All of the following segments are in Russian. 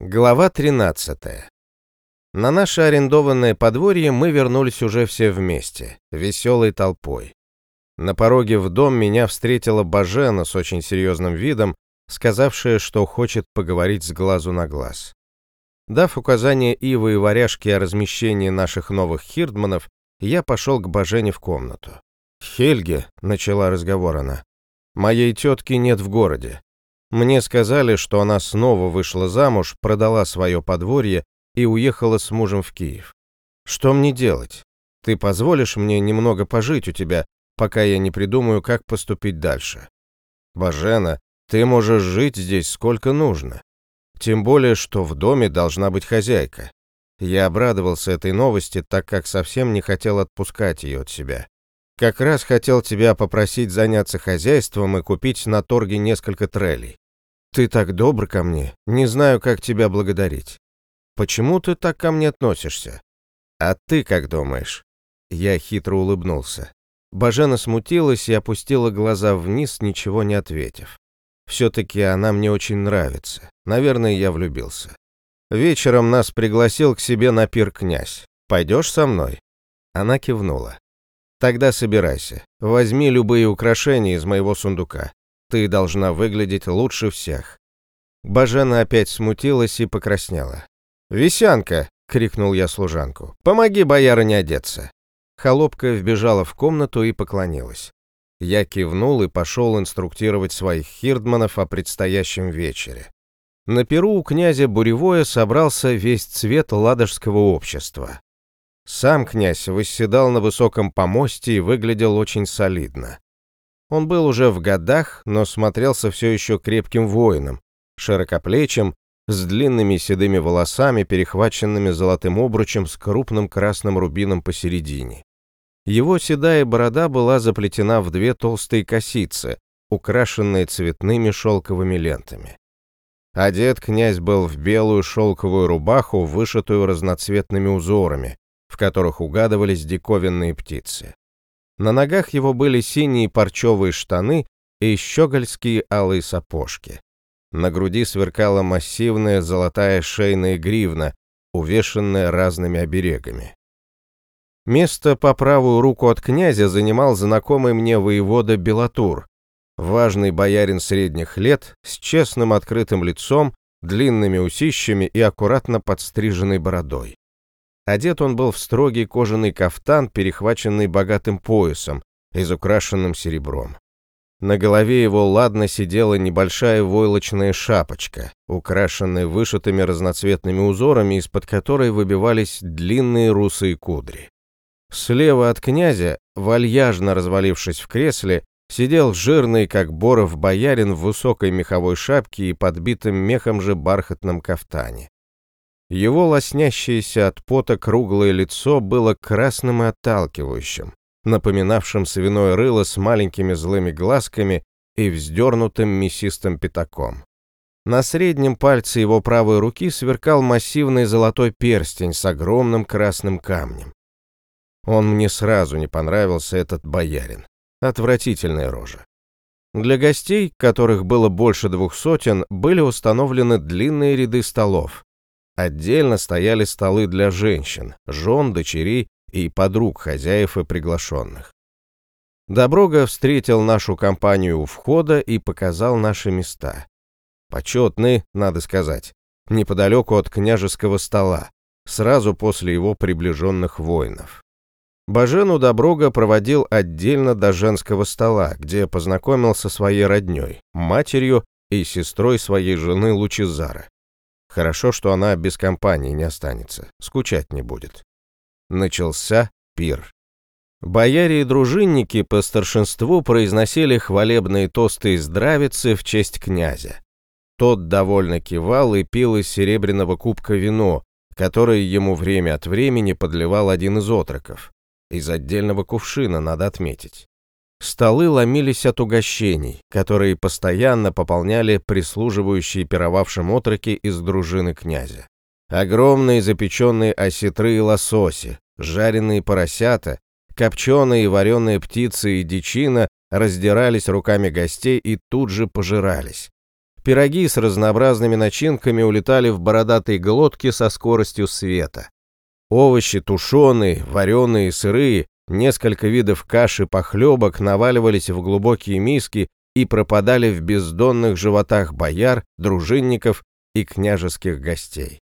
Глава 13. На наше арендованное подворье мы вернулись уже все вместе, веселой толпой. На пороге в дом меня встретила Бажена с очень серьезным видом, сказавшая, что хочет поговорить с глазу на глаз. Дав указание Ивы и Варяжке о размещении наших новых хирдманов, я пошел к Бажене в комнату. «Хельге», — начала разговор она, — «моей тетки нет в городе. Мне сказали, что она снова вышла замуж, продала свое подворье и уехала с мужем в Киев. Что мне делать? Ты позволишь мне немного пожить у тебя, пока я не придумаю, как поступить дальше? Бажена, ты можешь жить здесь сколько нужно. Тем более, что в доме должна быть хозяйка. Я обрадовался этой новости, так как совсем не хотел отпускать ее от себя. Как раз хотел тебя попросить заняться хозяйством и купить на торге несколько трелей. Ты так добр ко мне, не знаю, как тебя благодарить. Почему ты так ко мне относишься? А ты как думаешь? Я хитро улыбнулся. Бажена смутилась и опустила глаза вниз, ничего не ответив. Все-таки она мне очень нравится. Наверное, я влюбился. Вечером нас пригласил к себе на пир князь. Пойдешь со мной? Она кивнула. Тогда собирайся. Возьми любые украшения из моего сундука. Ты должна выглядеть лучше всех. Бажена опять смутилась и покраснела. «Висянка!» — крикнул я служанку. «Помоги боярине одеться!» Холопка вбежала в комнату и поклонилась. Я кивнул и пошел инструктировать своих хирдманов о предстоящем вечере. На перу у князя Буревое собрался весь цвет ладожского общества. Сам князь восседал на высоком помосте и выглядел очень солидно. Он был уже в годах, но смотрелся все еще крепким воином, широкоплечим, с длинными седыми волосами, перехваченными золотым обручем с крупным красным рубином посередине. Его седая борода была заплетена в две толстые косицы, украшенные цветными шелковыми лентами. Одет князь был в белую шелковую рубаху, вышитую разноцветными узорами, в которых угадывались диковинные птицы. На ногах его были синие парчевые штаны и щегольские алые сапожки. На груди сверкала массивная золотая шейная гривна, увешанная разными оберегами. Место по правую руку от князя занимал знакомый мне воевода Белатур, важный боярин средних лет с честным открытым лицом, длинными усищами и аккуратно подстриженной бородой. Одет он был в строгий кожаный кафтан, перехваченный богатым поясом, изукрашенным серебром. На голове его ладно сидела небольшая войлочная шапочка, украшенная вышитыми разноцветными узорами, из-под которой выбивались длинные русые кудри. Слева от князя, вальяжно развалившись в кресле, сидел жирный, как боров боярин в высокой меховой шапке и подбитым мехом же бархатном кафтане. Его лоснящееся от пота круглое лицо было красным и отталкивающим, напоминавшим свиное рыло с маленькими злыми глазками и вздернутым мясистым пятаком. На среднем пальце его правой руки сверкал массивный золотой перстень с огромным красным камнем. Он мне сразу не понравился, этот боярин. Отвратительная рожа. Для гостей, которых было больше двух сотен, были установлены длинные ряды столов, Отдельно стояли столы для женщин, жен, дочерей и подруг хозяев и приглашенных. Доброга встретил нашу компанию у входа и показал наши места. Почетные, надо сказать, неподалеку от княжеского стола, сразу после его приближенных воинов. Бажену Доброга проводил отдельно до женского стола, где познакомился со своей родней, матерью и сестрой своей жены Лучезара. Хорошо, что она без компании не останется, скучать не будет. Начался пир. Бояре и дружинники по старшинству произносили хвалебные тосты и здравицы в честь князя. Тот довольно кивал и пил из серебряного кубка вино, которое ему время от времени подливал один из отроков. Из отдельного кувшина, надо отметить. Столы ломились от угощений, которые постоянно пополняли прислуживающие пировавшим отроки из дружины князя. Огромные запеченные осетры и лососи, жареные поросята, копченые и вареные птицы и дичина раздирались руками гостей и тут же пожирались. Пироги с разнообразными начинками улетали в бородатые глотки со скоростью света. Овощи тушеные, вареные, сырые, несколько видов каши похлебок наваливались в глубокие миски и пропадали в бездонных животах бояр, дружинников и княжеских гостей.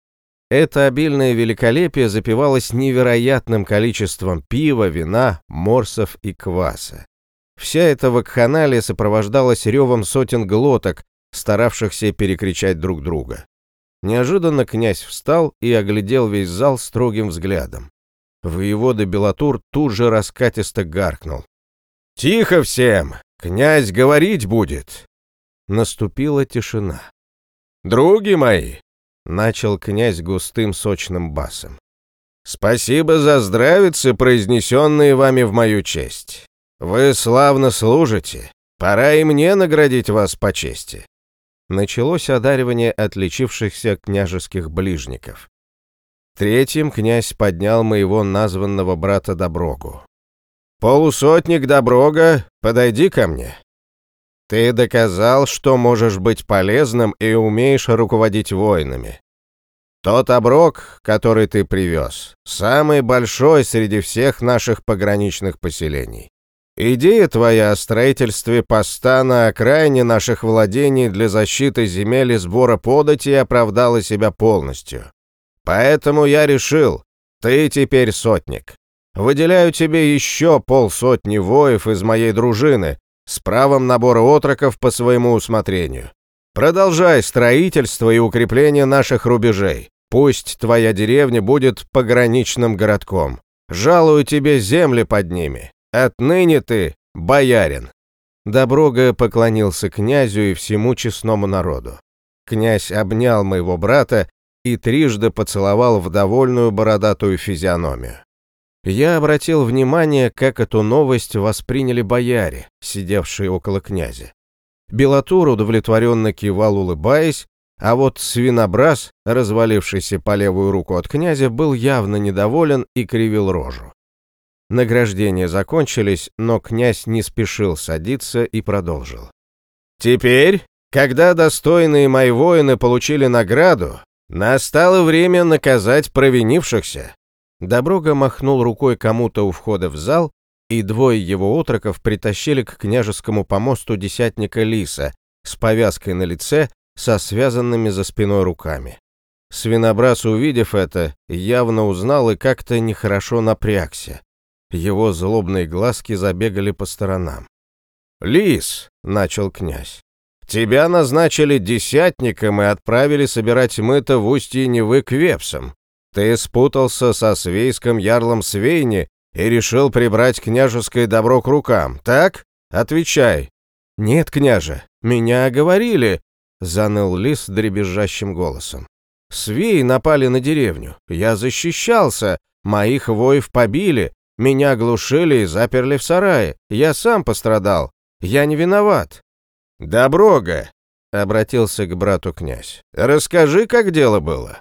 Это обильное великолепие запивалось невероятным количеством пива, вина, морсов и кваса. Вся эта вакханалия сопровождалась ревом сотен глоток, старавшихся перекричать друг друга. Неожиданно князь встал и оглядел весь зал строгим взглядом. Воевода Белатур тут же раскатисто гаркнул. «Тихо всем! Князь говорить будет!» Наступила тишина. «Други мои!» — начал князь густым сочным басом. «Спасибо за здравицы, произнесенные вами в мою честь. Вы славно служите. Пора и мне наградить вас по чести началось одаривание отличившихся княжеских ближников. Третьим князь поднял моего названного брата Доброгу. «Полусотник Доброга, подойди ко мне. Ты доказал, что можешь быть полезным и умеешь руководить воинами. Тот оброк, который ты привез, самый большой среди всех наших пограничных поселений. Идея твоя о строительстве поста на окраине наших владений для защиты земель и сбора подати оправдала себя полностью. Поэтому я решил, ты теперь сотник. Выделяю тебе еще полсотни воев из моей дружины с правом набора отроков по своему усмотрению. Продолжай строительство и укрепление наших рубежей. Пусть твоя деревня будет пограничным городком. Жалую тебе земли под ними. Отныне ты боярин». Доброга поклонился князю и всему честному народу. Князь обнял моего брата и трижды поцеловал в довольную бородатую физиономию. Я обратил внимание, как эту новость восприняли бояре, сидевшие около князя. Белатур удовлетворенно кивал, улыбаясь, а вот свинобраз, развалившийся по левую руку от князя, был явно недоволен и кривил рожу. Награждения закончились, но князь не спешил садиться и продолжил. «Теперь, когда достойные мои воины получили награду, настало время наказать провинившихся». Доброга махнул рукой кому-то у входа в зал, и двое его отроков притащили к княжескому помосту десятника Лиса с повязкой на лице, со связанными за спиной руками. Свинобраз, увидев это, явно узнал и как-то нехорошо напрягся. Его злобные глазки забегали по сторонам. «Лис», — начал князь, — «тебя назначили десятником и отправили собирать мыто в устье Невы к вепсам. Ты спутался со свейском ярлом Свейни и решил прибрать княжеское добро к рукам, так? Отвечай». «Нет, княже, меня оговорили», — заныл лис дребезжащим голосом. «Свеи напали на деревню. Я защищался. Моих воев побили. Меня глушили и заперли в сарае. Я сам пострадал. Я не виноват». «Доброга», — обратился к брату князь, — «расскажи, как дело было».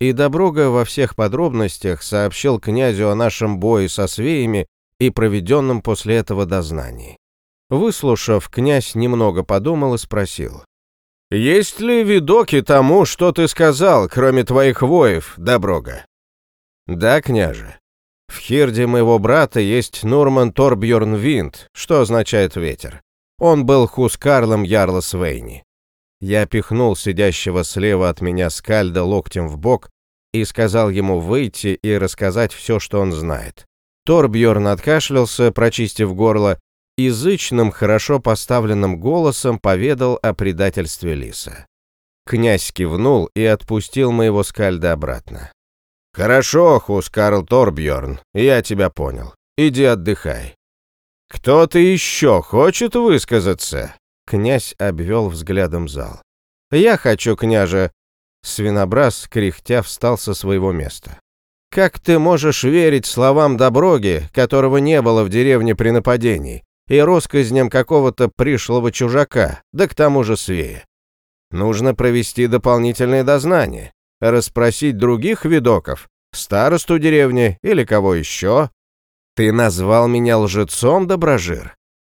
И Доброга во всех подробностях сообщил князю о нашем бое со свеями и проведенном после этого дознании. Выслушав, князь немного подумал и спросил. «Есть ли видоки тому, что ты сказал, кроме твоих воев, Доброга?» «Да, княже. В Хирде моего брата есть Нурман Торбьорн Винд, что означает ветер. Он был Хускарлом Ярла Свейни. Я пихнул сидящего слева от меня скальда локтем в бок и сказал ему выйти и рассказать все, что он знает. Торбьорн откашлялся, прочистив горло, и хорошо поставленным голосом поведал о предательстве Лиса. Князь кивнул и отпустил моего скальда обратно. «Хорошо, Хускарл Торбьорн, я тебя понял. Иди отдыхай». «Кто-то еще хочет высказаться?» Князь обвел взглядом зал. «Я хочу, княже». Свинобраз, кряхтя, встал со своего места. «Как ты можешь верить словам Доброги, которого не было в деревне при нападении, и россказням какого-то пришлого чужака, да к тому же свея? Нужно провести дополнительное дознание расспросить других видоков, старосту деревни или кого еще. Ты назвал меня лжецом, Доброжир?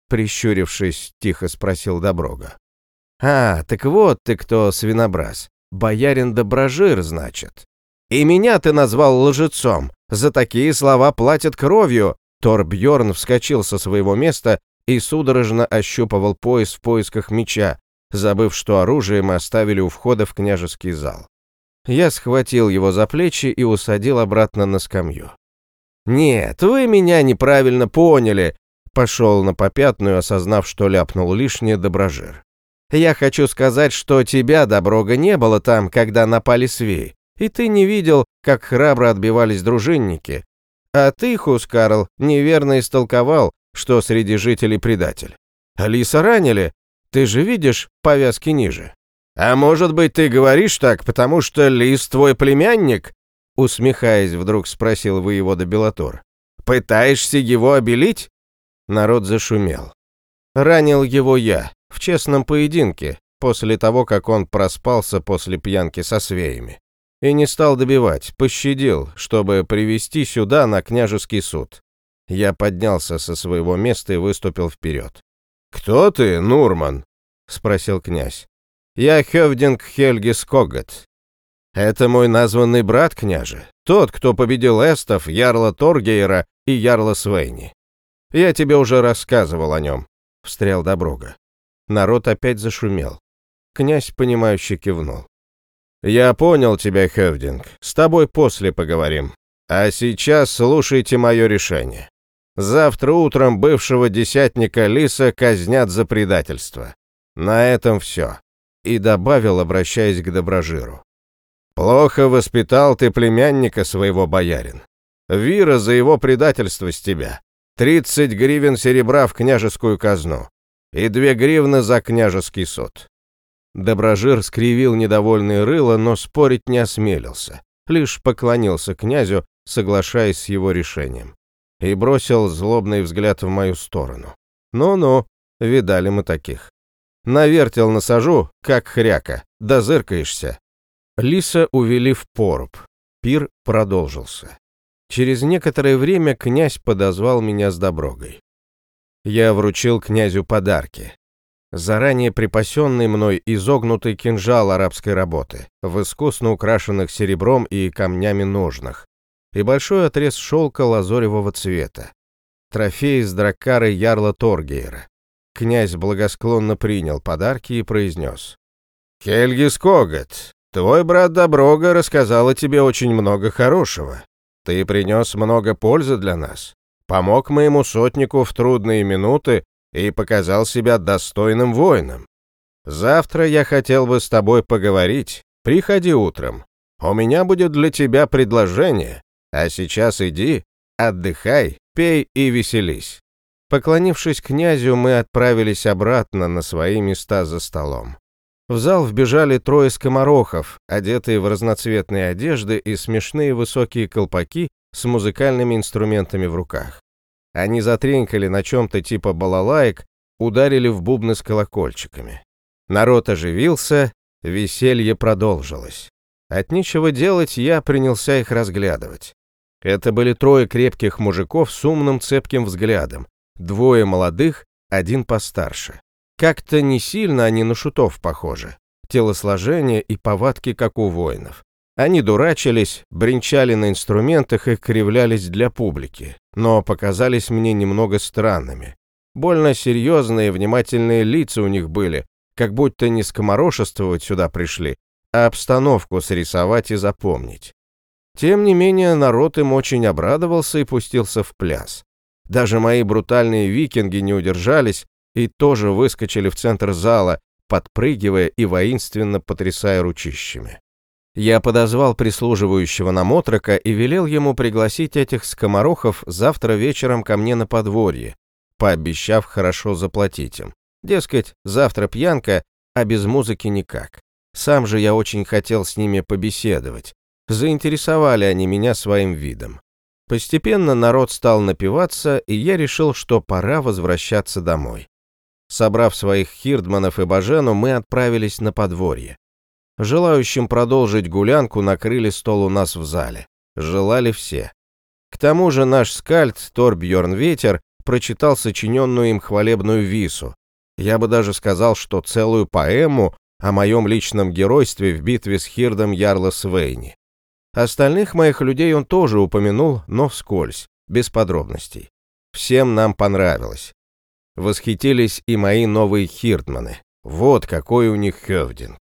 Прищурившись, тихо спросил Доброга. А, так вот ты кто, свинобраз. Боярин Доброжир, значит. И меня ты назвал лжецом. За такие слова платят кровью. Торбьорн вскочил со своего места и судорожно ощупывал пояс в поисках меча, забыв, что оружие мы оставили у входа в княжеский зал. Я схватил его за плечи и усадил обратно на скамью. «Нет, вы меня неправильно поняли», — пошел на попятную, осознав, что ляпнул лишнее доброжир. «Я хочу сказать, что тебя, Доброга, не было там, когда напали свеи, и ты не видел, как храбро отбивались дружинники. А ты, Хускарл, неверно истолковал, что среди жителей предатель. Алиса ранили, ты же видишь повязки ниже. А может быть, ты говоришь так, потому что Лис твой племянник? Усмехаясь, вдруг спросил воевода Белатор. Пытаешься его обелить? Народ зашумел. Ранил его я, в честном поединке, после того, как он проспался после пьянки со свеями. И не стал добивать, пощадил, чтобы привести сюда на княжеский суд. Я поднялся со своего места и выступил вперед. «Кто ты, Нурман?» — спросил князь. «Я Хевдинг Хельги Скогат. Это мой названный брат, княже, тот, кто победил эстов, ярла Торгейра и ярла Свейни. Я тебе уже рассказывал о нем», — встрял Доброга. Народ опять зашумел. Князь, понимающе кивнул. «Я понял тебя, Хевдинг. С тобой после поговорим. А сейчас слушайте мое решение. Завтра утром бывшего десятника Лиса казнят за предательство. На этом все». И добавил, обращаясь к Доброжиру. «Плохо воспитал ты племянника своего, боярин. Вира за его предательство с тебя. Тридцать гривен серебра в княжескую казну и две гривны за княжеский суд». Доброжир скривил недовольное рыло, но спорить не осмелился, лишь поклонился князю, соглашаясь с его решением, и бросил злобный взгляд в мою сторону. «Ну-ну, видали мы таких. Навертел насажу, как хряка, да зыркаешься». Лиса увели в поруб. Пир продолжился. Через некоторое время князь подозвал меня с доброгой. Я вручил князю подарки. Заранее припасенный мной изогнутый кинжал арабской работы, в искусно украшенных серебром и камнями ножнах, и большой отрез шелка лазоревого цвета. Трофей из дракары ярла Торгейра. Князь благосклонно принял подарки и произнес. «Хельгис Когат, твой брат Доброга рассказал о тебе очень много хорошего. Ты принес много пользы для нас помог моему сотнику в трудные минуты и показал себя достойным воином. Завтра я хотел бы с тобой поговорить. Приходи утром. У меня будет для тебя предложение. А сейчас иди, отдыхай, пей и веселись». Поклонившись князю, мы отправились обратно на свои места за столом. В зал вбежали трое скоморохов, одетые в разноцветные одежды и смешные высокие колпаки с музыкальными инструментами в руках. Они затренькали на чем-то типа балалаек, ударили в бубны с колокольчиками. Народ оживился, веселье продолжилось. От нечего делать я принялся их разглядывать. Это были трое крепких мужиков с умным цепким взглядом, двое молодых, один постарше. Как-то не сильно они на шутов похожи. Телосложение и повадки, как у воинов. Они дурачились, бренчали на инструментах и кривлялись для публики, но показались мне немного странными. Больно серьезные внимательные лица у них были, как будто не скоморошествовать сюда пришли, а обстановку срисовать и запомнить. Тем не менее, народ им очень обрадовался и пустился в пляс. Даже мои брутальные викинги не удержались и тоже выскочили в центр зала, подпрыгивая и воинственно потрясая ручищами. Я подозвал прислуживающего нам отрока и велел ему пригласить этих скоморохов завтра вечером ко мне на подворье, пообещав хорошо заплатить им. Дескать, завтра пьянка, а без музыки никак. Сам же я очень хотел с ними побеседовать. Заинтересовали они меня своим видом. Постепенно народ стал напиваться, и я решил, что пора возвращаться домой. Собрав своих хирдманов и бажену, мы отправились на подворье. Желающим продолжить гулянку накрыли стол у нас в зале. Желали все. К тому же наш скальд Торбьерн Ветер прочитал сочиненную им хвалебную вису. Я бы даже сказал, что целую поэму о моем личном геройстве в битве с Хирдом Ярла Свейни. Остальных моих людей он тоже упомянул, но вскользь, без подробностей. Всем нам понравилось. Восхитились и мои новые хиртманы. Вот какой у них хевдинг.